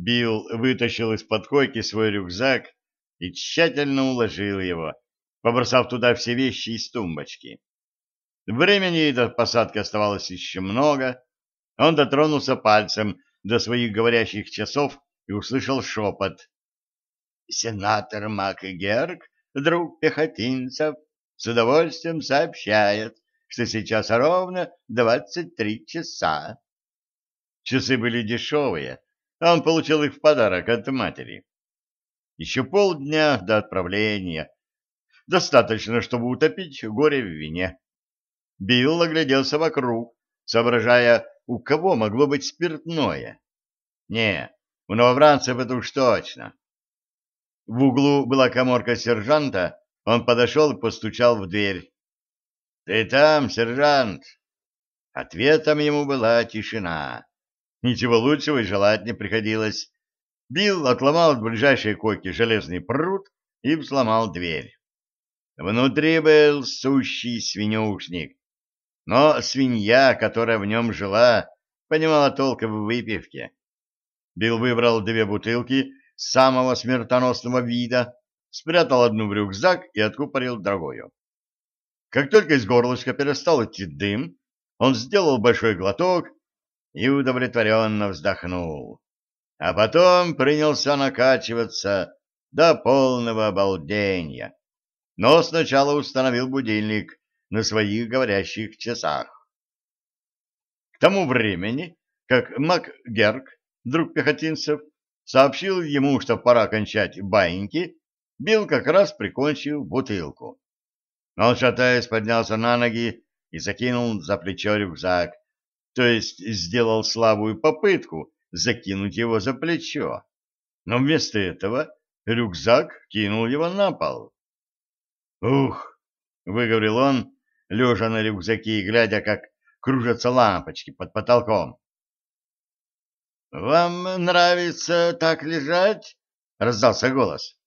Билл вытащил из-под койки свой рюкзак и тщательно уложил его, побросав туда все вещи из тумбочки. Времени до посадки оставалось еще много. Он дотронулся пальцем до своих говорящих часов и услышал шепот. «Сенатор МакГерк, друг пехотинцев, с удовольствием сообщает, что сейчас ровно двадцать три часа». Часы были дешевые, он получил их в подарок от матери. Еще полдня до отправления. Достаточно, чтобы утопить горе в вине. Билл огляделся вокруг, соображая, у кого могло быть спиртное. Не, у новобранцев это уж точно. В углу была коморка сержанта, он подошел и постучал в дверь. — Ты там, сержант? Ответом ему была тишина. Ничего лучшего и желать не приходилось. Билл отломал от ближайшей койки железный пруд и взломал дверь. Внутри был сущий свинюшник. Но свинья, которая в нем жила, понимала толк в выпивке. Билл выбрал две бутылки самого смертоносного вида, спрятал одну в рюкзак и откупорил другую. Как только из горлышка перестал идти дым, он сделал большой глоток и удовлетворенно вздохнул. А потом принялся накачиваться до полного обалдения. Но сначала установил будильник на своих говорящих часах. К тому времени, как МакГерк, друг пехотинцев, сообщил ему, что пора кончать баиньки, Билл как раз прикончил бутылку. Он, шатаясь, поднялся на ноги и закинул за плечо рюкзак, то есть сделал слабую попытку закинуть его за плечо, но вместо этого рюкзак кинул его на пол. «Ух!» — выговорил он, лежа на рюкзаке и глядя, как кружатся лампочки под потолком. «Вам нравится так лежать?» — раздался голос.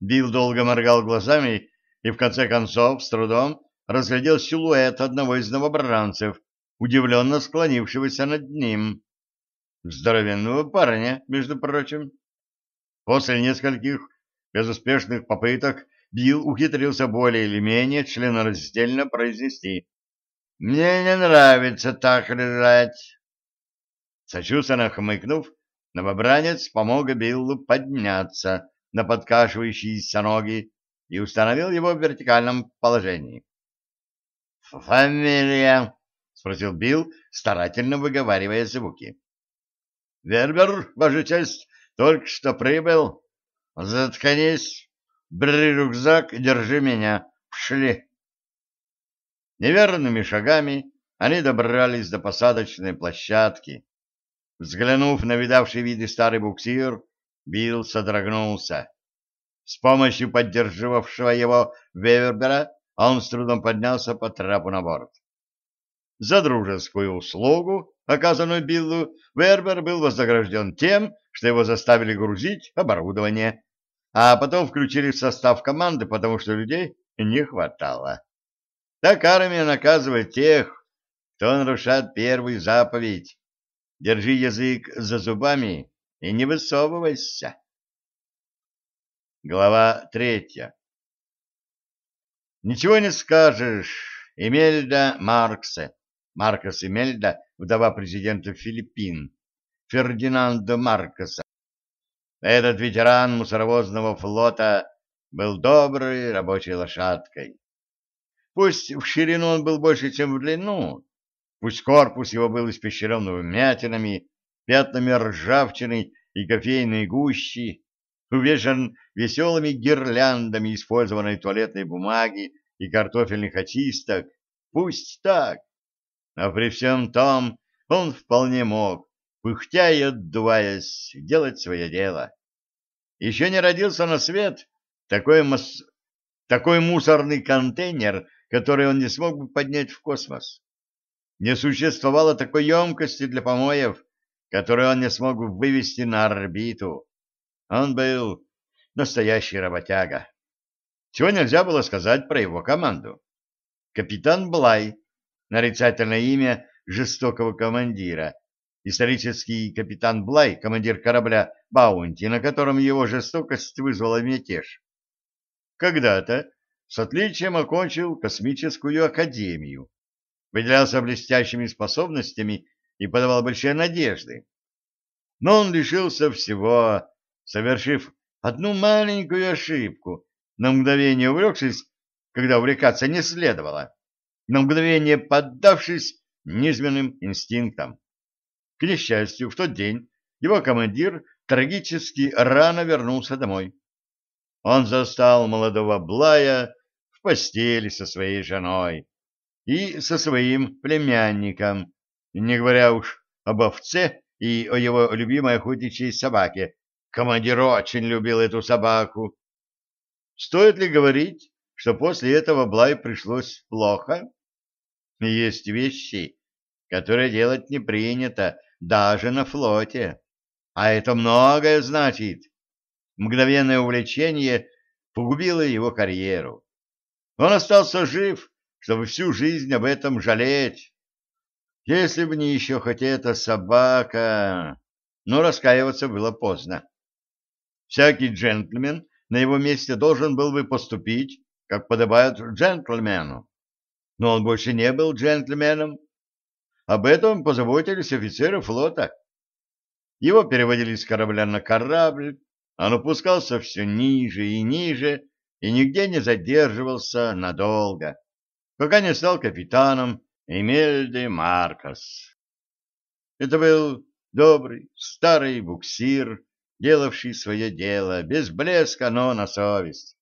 Билл долго моргал глазами и в конце концов с трудом разглядел силуэт одного из новобранцев, удивленно склонившегося над ним. Здоровенного парня, между прочим. После нескольких безуспешных попыток Билл ухитрился более или менее членораздельно произнести «Мне не нравится так лежать». Сочувственно хмыкнув, новобранец помог Биллу подняться на подкашивающиеся ноги и установил его в вертикальном положении. «Фамилия?» — спросил Билл, старательно выговаривая звуки. — Вербер, ваша честь, только что прибыл. Заткнись, бери рюкзак и держи меня. Пшли. Неверными шагами они добрались до посадочной площадки. Взглянув на видавший виды старый буксир, Билл содрогнулся. С помощью поддерживавшего его Вевербера он с трудом поднялся по трапу на борт. За дружескую услугу, оказанную Биллу, Вербер был вознагражден тем, что его заставили грузить оборудование, а потом включили в состав команды, потому что людей не хватало. Так армия наказывает тех, кто нарушает первую заповедь. Держи язык за зубами и не высовывайся. Глава третья. Ничего не скажешь, Эмельда Марксе Маркос Эмельда, вдова президента Филиппин, Фердинандо Маркоса. Этот ветеран мусоровозного флота был доброй рабочей лошадкой. Пусть в ширину он был больше, чем в длину, пусть корпус его был испещрен вмятинами, пятнами ржавчины и кофейной гущи, увешан веселыми гирляндами использованной туалетной бумаги и картофельных очисток, пусть так, а при всем том он вполне мог, пыхтя и отдуваясь, делать свое дело. Еще не родился на свет такой, мос... такой мусорный контейнер, который он не смог бы поднять в космос. Не существовало такой емкости для помоев, которую он не смог бы вывести на орбиту. Он был настоящий работяга. Чего нельзя было сказать про его команду. Капитан Блай нарицательное имя жестокого командира, исторический капитан Блай, командир корабля «Баунти», на котором его жестокость вызвала мятеж. Когда-то с отличием окончил космическую академию, выделялся блестящими способностями и подавал большие надежды. Но он лишился всего, совершив одну маленькую ошибку, на мгновение увлекшись, когда увлекаться не следовало, на мгновение поддавшись низменным инстинктам. К несчастью, в тот день его командир трагически рано вернулся домой. Он застал молодого Блая в постели со своей женой и со своим племянником, не говоря уж об овце и о его любимой охотничьей собаке. Командир очень любил эту собаку. Стоит ли говорить, что после этого Блай пришлось плохо? Есть вещи, которые делать не принято даже на флоте. А это многое значит. Мгновенное увлечение погубило его карьеру. Он остался жив, чтобы всю жизнь об этом жалеть. Если бы не еще хоть эта собака... Но раскаиваться было поздно. Всякий джентльмен на его месте должен был бы поступить, как подобает джентльмену. Но он больше не был джентльменом. Об этом позаботились офицеры флота. Его переводили с корабля на корабль, он опускался все ниже и ниже и нигде не задерживался надолго, пока не стал капитаном Эмельде Маркос. Это был добрый старый буксир, делавший свое дело без блеска, но на совесть.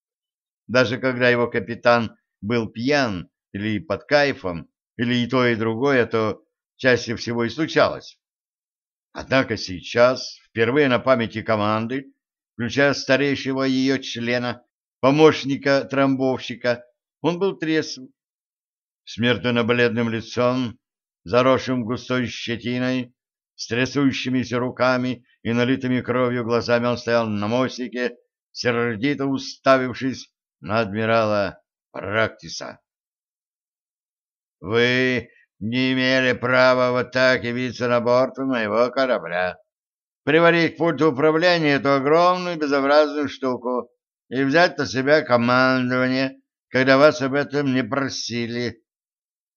Даже когда его капитан был пьян или под кайфом, или и то, и другое, то чаще всего и случалось. Однако сейчас, впервые на памяти команды, включая старейшего ее члена, помощника трамбовщика, он был трезв. Смертно-бледным лицом, заросшим густой щетиной, с трясущимися руками и налитыми кровью глазами он стоял на мостике, сердито уставившись на адмирала Практиса. «Вы не имели права вот так явиться на борт моего корабля, приварить к пульту управления эту огромную безобразную штуку и взять на себя командование, когда вас об этом не просили.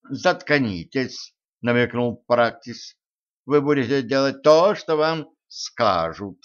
Заткнитесь, намекнул Практис. Вы будете делать то, что вам скажут.